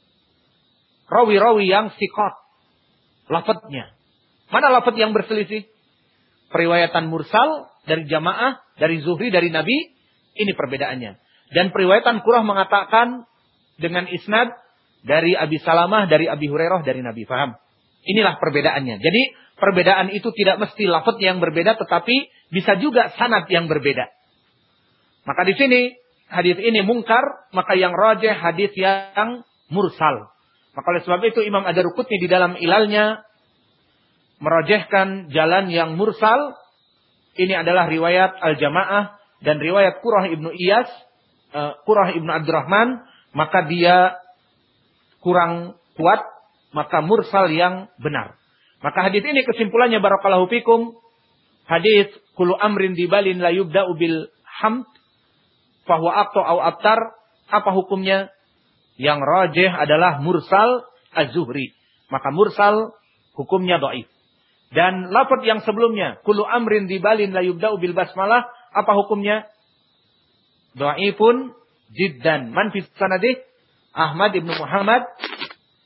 A: rawi-rawi yang sikot. Lafadnya. Mana lafad yang berselisih? Periwayatan mursal dari jamaah, dari zuhri, dari nabi. Ini perbedaannya. Dan periwayatan kurah mengatakan dengan isnad dari Abi Salamah, dari Abi Hurairah, dari Nabi. Faham? Inilah perbedaannya. Jadi perbedaan itu tidak mesti lafad yang berbeda, tetapi bisa juga sanad yang berbeda. Maka di sini hadis ini mungkar, maka yang rajih hadis yang mursal. Maka oleh sebab itu Imam Ad-Darqutni di dalam ilalnya merajihkan jalan yang mursal. Ini adalah riwayat Al-Jamaah dan riwayat Qurah Ibnu Iyas, uh, Qurah Ibnu Abdurrahman, maka dia kurang kuat, maka mursal yang benar. Maka hadis ini kesimpulannya barakallahu fikum, hadis kulu amrin dibalin la yubda'u bil hamd Fahuwa akto au abtar. Apa hukumnya? Yang rajih adalah mursal az-zuhri. Maka mursal hukumnya do'if. Dan lafad yang sebelumnya. Kulu amrin dibalin la yubda'u bil basmalah. Apa hukumnya? Do'ifun jiddan. Man fis sanadih? Ahmad ibnu Muhammad.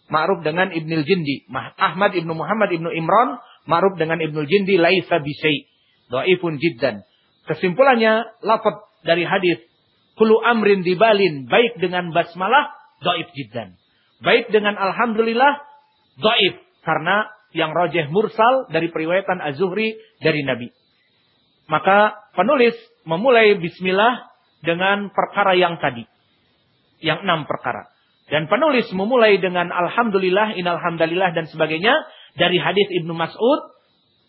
A: Ma'ruf dengan Ibnul Jindi. Ahmad ibnu Muhammad ibnu Imran. Ma'ruf dengan Ibnul Jindi. Laisa bisay. Do'ifun jiddan. Kesimpulannya, lafad dari hadis Kulu amrin dibalin. Baik dengan basmalah, doib jiddan. Baik dengan alhamdulillah, doib. Karena yang rojeh mursal dari periwayatan Az-Zuhri dari Nabi. Maka penulis memulai bismillah dengan perkara yang tadi. Yang enam perkara. Dan penulis memulai dengan alhamdulillah, inalhamdulillah dan sebagainya. Dari hadis Ibnu Mas'ud.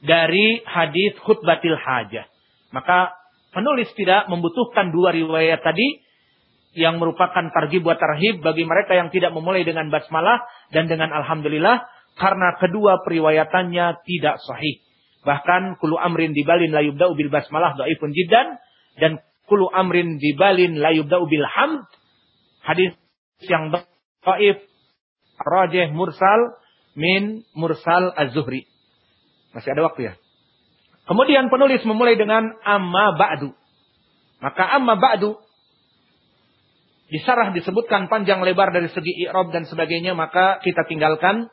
A: Dari hadis khutbatil hajah. Maka Penulis tidak membutuhkan dua riwayat tadi yang merupakan targi buat tarhib bagi mereka yang tidak memulai dengan basmalah dan dengan alhamdulillah karena kedua periwayatannya tidak sahih. Bahkan kulu amrin dibalin la yubda'u bil basmalah dhaifun jiddan dan kulu amrin dibalin la yubda'u bil hamd hadis yang dhaif rajih mursal min mursal az-zuhri. Masih ada waktu ya? Kemudian penulis memulai dengan amma ba'du. Maka amma ba'du disarah disebutkan panjang lebar dari segi i'rab dan sebagainya, maka kita tinggalkan.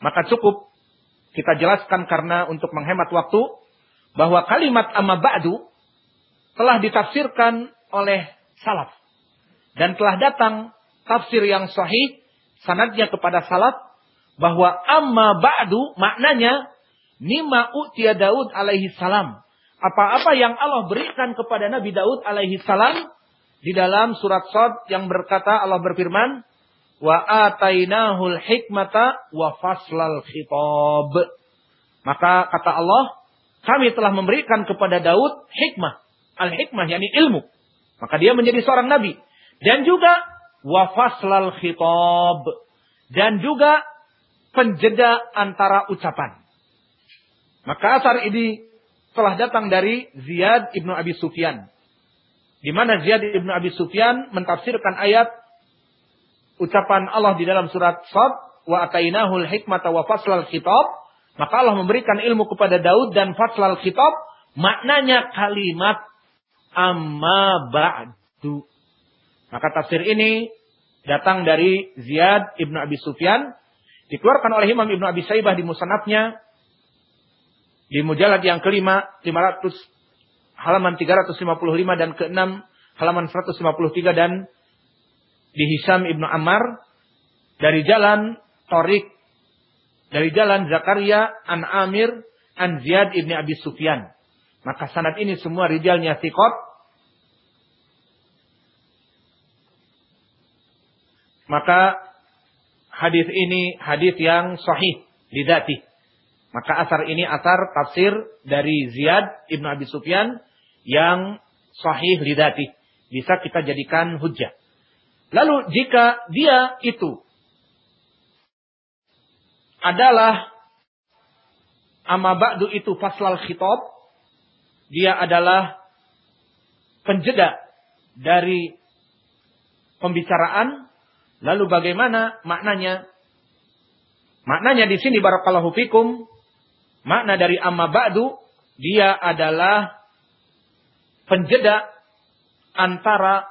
A: Maka cukup kita jelaskan karena untuk menghemat waktu bahwa kalimat amma ba'du telah ditafsirkan oleh salaf dan telah datang tafsir yang sahih sanadnya kepada salaf bahwa amma ba'du maknanya Nima utia Daud alaihi salam. apa-apa yang Allah berikan kepada Nabi Daud alaihi salam di dalam surat Sad yang berkata Allah berfirman, "Wa atainahul hikmata wa faslal khitab." Maka kata Allah, kami telah memberikan kepada Daud hikmah. Al-hikmah yakni ilmu. Maka dia menjadi seorang nabi. Dan juga wa faslal khitab. Dan juga penjeda antara ucapan. Maka asar ini telah datang dari Ziyad ibnu Abi Sufyan. Di mana Ziyad ibnu Abi Sufyan mentafsirkan ayat ucapan Allah di dalam surat Sad wa atainahul hikmata wa faslal khitab maka Allah memberikan ilmu kepada Daud dan faslal khitab maknanya kalimat amma ba'du. Maka tafsir ini datang dari Ziyad ibnu Abi Sufyan dikeluarkan oleh Imam ibnu Abi Saibah di musanafnya di mujalad yang kelima 500 halaman 355 dan keenam halaman 153 dan di Hisam Ibnu Ammar dari jalan Torik dari jalan Zakaria an Amir an Ziyad Ibni Abi Sufyan. Maka sanad ini semua rijalnya thiqat. Maka hadis ini hadis yang sahih didati. Maka asar ini asar tafsir dari Ziyad Ibn Abi Sufyan yang sahih lidati. Bisa kita jadikan hujah. Lalu jika dia itu adalah amma ba'du itu faslal khitab, dia adalah penjeda dari pembicaraan, lalu bagaimana maknanya? Maknanya di sini barakallahu fikum Makna dari amma ba'du, dia adalah penjeda antara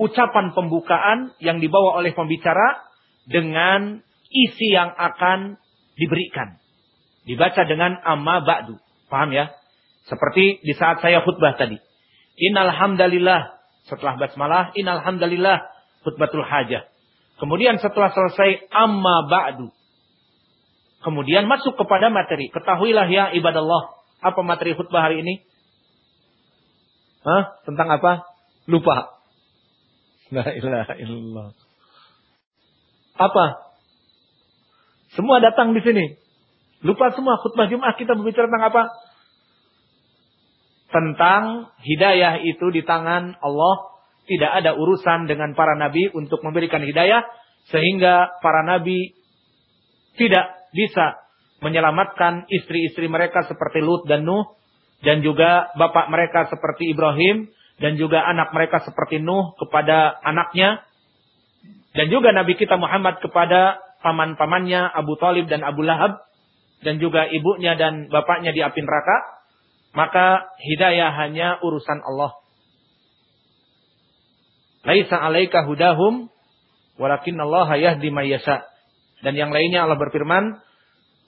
A: ucapan pembukaan yang dibawa oleh pembicara dengan isi yang akan diberikan. Dibaca dengan amma ba'du. Paham ya? Seperti di saat saya khutbah tadi. Innal hamdalillah. Setelah basmalah, innal hamdalillah khutbatul hajah. Kemudian setelah selesai amma ba'du. Kemudian masuk kepada materi. Ketahuilah ya ibadallah. Apa materi khutbah hari ini? Hah? Tentang apa? Lupa. La ilaha illallah. Apa? Semua datang di sini. Lupa semua khutbah Jumat kita berbicara tentang apa? Tentang hidayah itu di tangan Allah. Tidak ada urusan dengan para nabi untuk memberikan hidayah. Sehingga para nabi tidak bisa menyelamatkan istri-istri mereka seperti Lut dan Nuh dan juga bapak mereka seperti Ibrahim dan juga anak mereka seperti Nuh kepada anaknya dan juga Nabi kita Muhammad kepada paman-pamannya Abu Talib dan Abu Lahab dan juga ibunya dan bapaknya di api neraka maka hidayah hanya urusan Allah Laisa alaika hudahum walakin Allah yahdi may yasha dan yang lainnya Allah berfirman,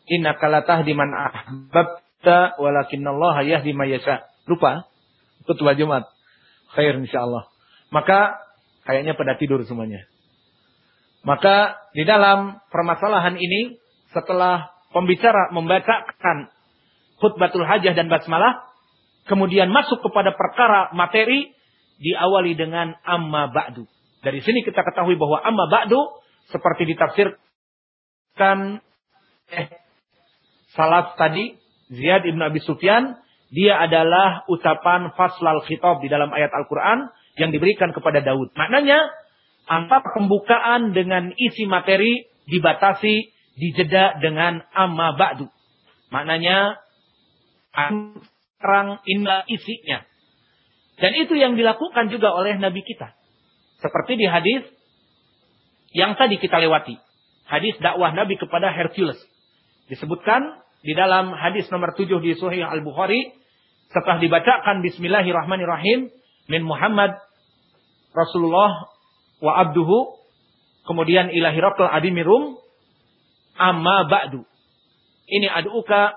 A: Inna kalatah diman ahbabta walakinallaha yahdi mayasa. Lupa? Ketua Jumat. Khair insyaAllah. Maka kayaknya pada tidur semuanya. Maka di dalam permasalahan ini setelah pembicara membacakan khutbatul hajah dan basmalah, kemudian masuk kepada perkara materi diawali dengan amma ba'du. Dari sini kita ketahui bahwa amma ba'du seperti ditafsir kan eh, salaf tadi Ziyad ibn Abi Sufyan dia adalah ucapan faslal khitab di dalam ayat Al-Quran yang diberikan kepada Daud. Maknanya, antara pembukaan dengan isi materi dibatasi, dijeda dengan amma ba'du. Maknanya, terang inna isinya. Dan itu yang dilakukan juga oleh Nabi kita. Seperti di hadis yang tadi kita lewati hadis dakwah Nabi kepada Hercules. Disebutkan di dalam hadis nomor 7 di Sahih Al-Bukhari setelah dibacakan bismillahirrahmanirrahim min Muhammad Rasulullah wa abduhu kemudian ilahi Rabbul adimirum amma ba'du. Ini aduka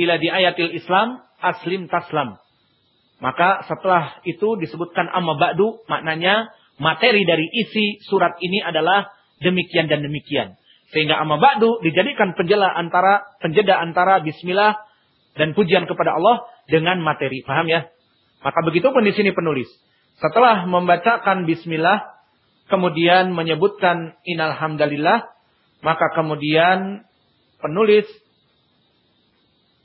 A: ila di ayatil Islam aslim taslam. Maka setelah itu disebutkan amma ba'du maknanya materi dari isi surat ini adalah demikian dan demikian. Sehingga amma ba'du dijadikan penjela antara penjeda antara bismillah dan pujian kepada Allah dengan materi. Paham ya? Maka begitu pun di sini penulis. Setelah membacakan bismillah, kemudian menyebutkan inalhamdulillah, maka kemudian penulis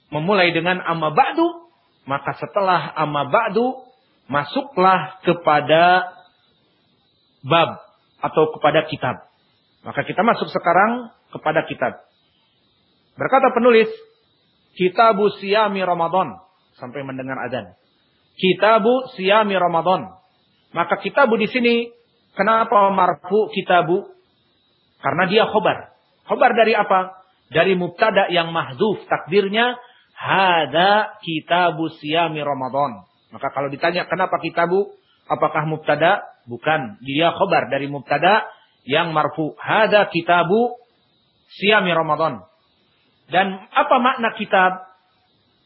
A: memulai dengan amma ba'du, maka setelah amma ba'du, masuklah kepada bab atau kepada kitab. Maka kita masuk sekarang kepada kitab. Berkata penulis, Kitabu Siyami Ramadan. Sampai mendengar adzan. Kitabu Siyami Ramadan. Maka kitabu di sini, kenapa marfu kitabu? Karena dia khobar. Khobar dari apa? Dari mubtada yang mahzuf. Takdirnya, hada kitabu Siyami Ramadan. Maka kalau ditanya kenapa kitabu? Apakah mubtada? Bukan. Dia khobar dari mubtada yang marfu. Hada kitabu Siyami Ramadan. Dan apa makna kitab?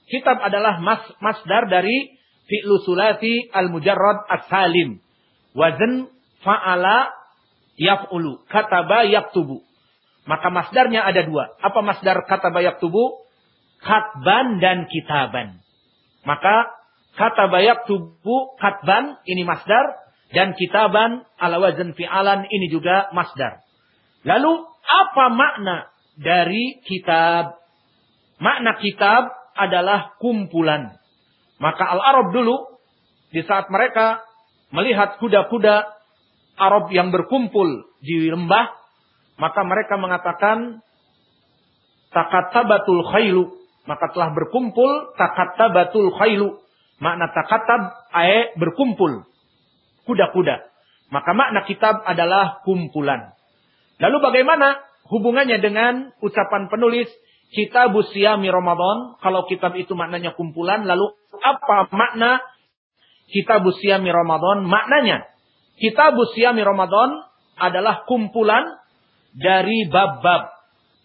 A: Kitab adalah mas, masdar dari fi'lu sulati al-mujarrad as-salim. Wazn fa'ala yaf'ulu. Kataba yaktubu. Maka masdarnya ada dua. Apa masdar kataba yaktubu? Katban dan kitaban. Maka kataba yaktubu katban ini masdar. Dan kitaban ala wazn fi'alan ini juga masdar. Lalu apa makna dari kitab. Makna kitab adalah kumpulan. Maka Al-Arab dulu, di saat mereka melihat kuda-kuda Arab yang berkumpul di lembah, maka mereka mengatakan takatabatul khailu. Maka telah berkumpul takatabatul khailu. Makna takatab ae berkumpul. Kuda-kuda. Maka makna kitab adalah kumpulan. Lalu bagaimana hubungannya dengan ucapan penulis kitab siyami Ramadan. Kalau kitab itu maknanya kumpulan, lalu apa makna kitab siyami Ramadan? Maknanya, kitab siyami Ramadan adalah kumpulan dari bab-bab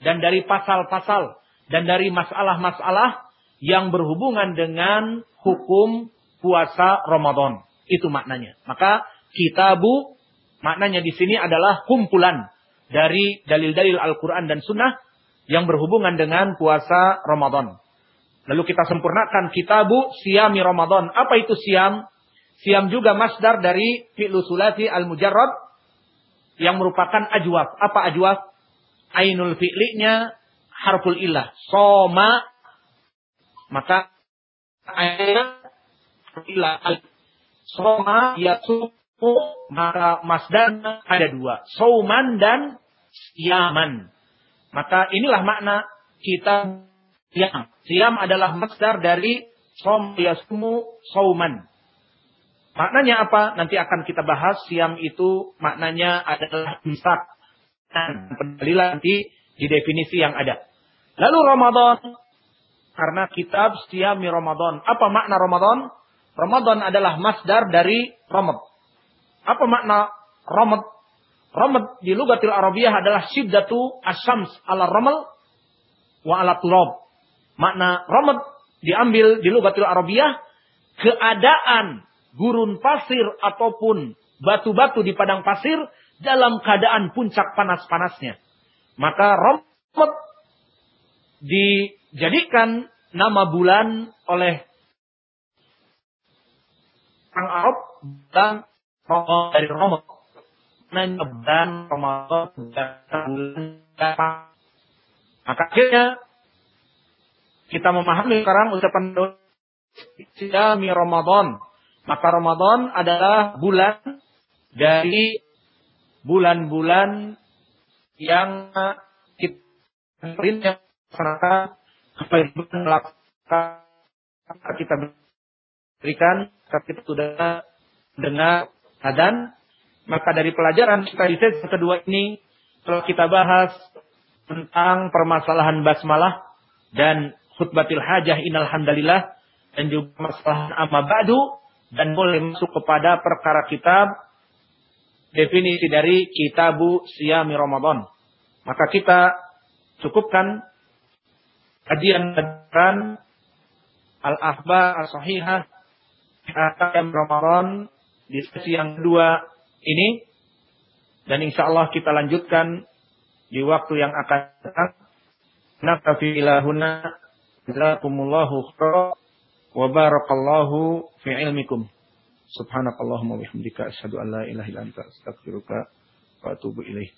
A: dan dari pasal-pasal dan dari masalah-masalah yang berhubungan dengan hukum puasa Ramadan. Itu maknanya. Maka kitabu maknanya di sini adalah kumpulan dari dalil-dalil Al-Quran dan Sunnah yang berhubungan dengan puasa Ramadan. Lalu kita sempurnakan kitabu siami Ramadan. Apa itu siam? Siam juga masdar dari fi'lu sulati al-mujarrad yang merupakan ajwaf. Apa ajwaf? Ainul fi'linya harful illah. Soma. Maka ainul illah. Soma yaitu maka masdar ada dua. Sauman dan siaman. Maka inilah makna kita siam. Siam adalah masdar dari som yasmu sauman. Maknanya apa? Nanti akan kita bahas. Siam itu maknanya adalah imsak. Dan pendalilan nanti di definisi yang ada. Lalu Ramadan. Karena kitab siami Ramadan. Apa makna Ramadan? Ramadan adalah masdar dari Ramadan apa makna ramat? Ramat di lugatil Arabiyah adalah syiddatu asyams ala ramal wa ala turab. Makna ramat diambil di lugatil Arabiyah keadaan gurun pasir ataupun batu-batu di padang pasir dalam keadaan puncak panas-panasnya. Maka ramat dijadikan nama bulan oleh orang Arab dan dari Ramadan. Nyeban Ramadan Maka akhirnya kita memahami sekarang ucapan Siyami Ramadan. Maka Ramadan adalah bulan dari bulan-bulan yang kita perintah kita berikan kita sudah dengar adan, maka dari pelajaran kita di sesi kedua ini telah kita bahas tentang permasalahan basmalah dan khutbatil hajah inalhamdulillah dan juga masalah amma ba'du dan boleh masuk kepada perkara kitab definisi dari kitabu siyami Ramadan. Maka kita cukupkan kajian dan al-akhbar as-sahihah Ramadan di sesi yang kedua ini dan insya Allah kita lanjutkan di waktu yang akan datang. Naktafi ilahuna. Jazakumullahu khairan. wa barakallahu fi ilmikum. Subhanakallahumma wa bihamdika asyhadu an la ilaha illa anta astaghfiruka wa atubu ilaik.